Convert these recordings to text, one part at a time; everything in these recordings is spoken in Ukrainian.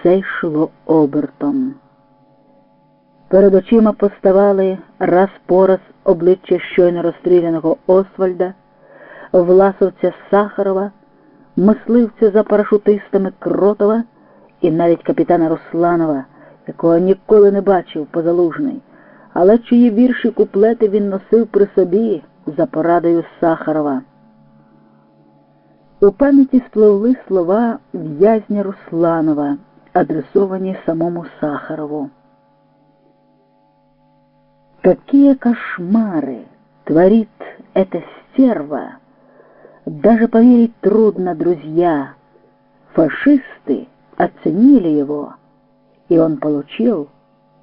все йшло обертом. Перед очима поставали раз по раз обличчя щойно розстріляного Освальда, власовця Сахарова, мисливця за парашутистами Кротова і навіть капітана Русланова, якого ніколи не бачив позалужний, але чиї вірші куплети він носив при собі за порадою Сахарова. У пам'яті спливли слова в'язня Русланова, адресовані самому Сахарову. Какие кошмары творит эта стерва! Даже поверить трудно, друзья. Фашисты оценили его, и он получил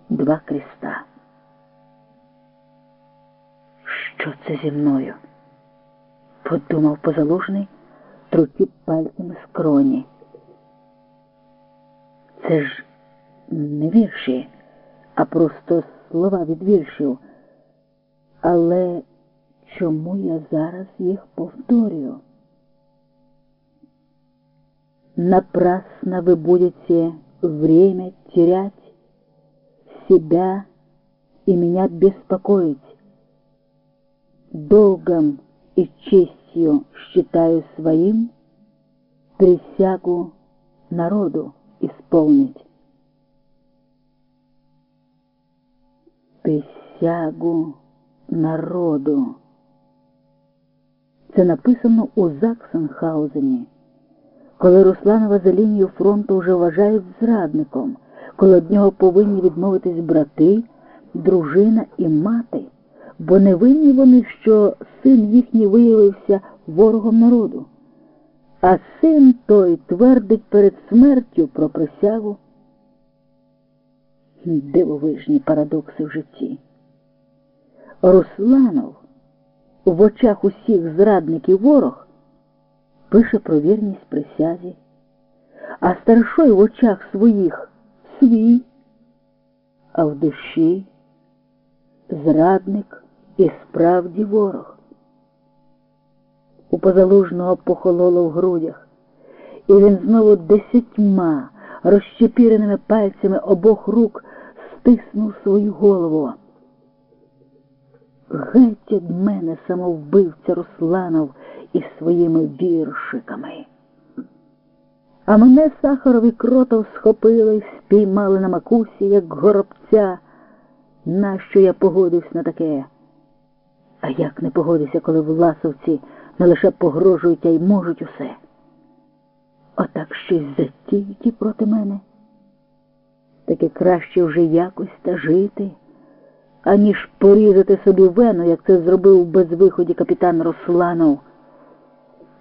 два креста. Що це зі мною? подумав позалужний, трутів пальцями скроні. Це ж не вірші, а просто слова від віршів. Але чому я зараз їх повторюю? Напрасно вы будете время терять, себя и меня беспокоить. Долгом и честью считаю своим присягу народу исполнить. Присягу народу. Це написано у Заксенхаузені, коли Русланова за лінію фронту вже вважають зрадником, коли від нього повинні відмовитись брати, дружина і мати, бо не винні вони, що син їхній виявився ворогом народу. А син той твердить перед смертю про присягу. Дивовижні парадокси в житті. Русланов в очах усіх зрадників ворог пише про вірність присязі, а старшой в очах своїх свій, а в душі зрадник і справді ворог. У позалужного похололо в грудях, і він знову десятьма розщепіреними пальцями обох рук стиснув свою голову. Геть від мене самовбивця Русланов із своїми віршиками. А мене Сахаров і кротов схопили, спіймали на макусі, як горобця. Нащо я погодився на таке? А як не погодився, коли власовці не лише погрожують, а й можуть усе? Отак щось затіють проти мене. Таке краще вже якось та жити аніж порізати собі вену, як це зробив у безвиході капітан Русланов.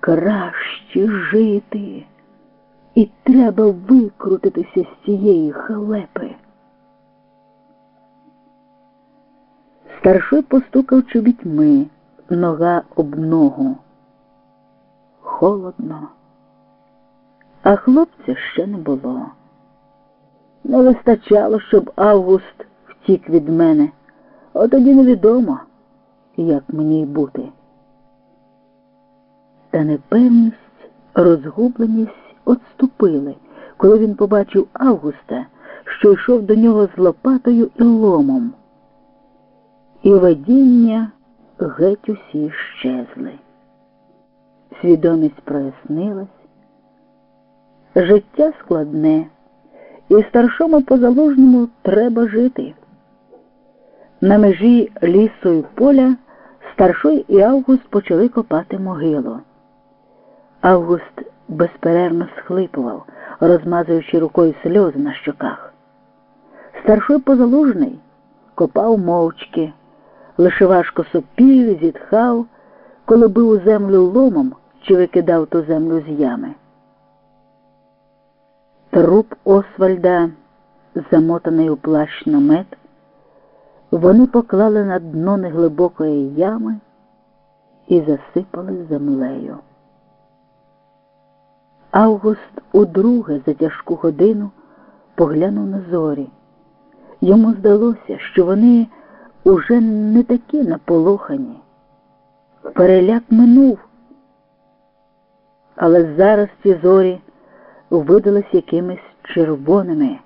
Краще жити, і треба викрутитися з цієї халепи. Старшой постукав чобітьми, нога об ногу. Холодно, а хлопця ще не було. Не вистачало, щоб Август втік від мене. От тоді невідомо, як мені й бути. Та непевність, розгубленість отступили, коли він побачив Августа, що йшов до нього з лопатою і ломом. І видіння геть усі щезли. Свідомість прояснилась, життя складне, і старшому позалужному треба жити. На межі лісу і поля старшой і Август почали копати могилу. Август безперервно схлипував, розмазуючи рукою сльози на щоках. Старшой позалужний копав мовчки, лише важко сопів зітхав, коли бив у землю ломом чи викидав ту землю з ями. Труп Освальда, замотаний у плащ намет, вони поклали на дно неглибокої ями і засипали землею. Август удруге за тяжку годину поглянув на зорі. Йому здалося, що вони уже не такі наполохані. Переляк минув, але зараз ці зорі видались якимись червоними.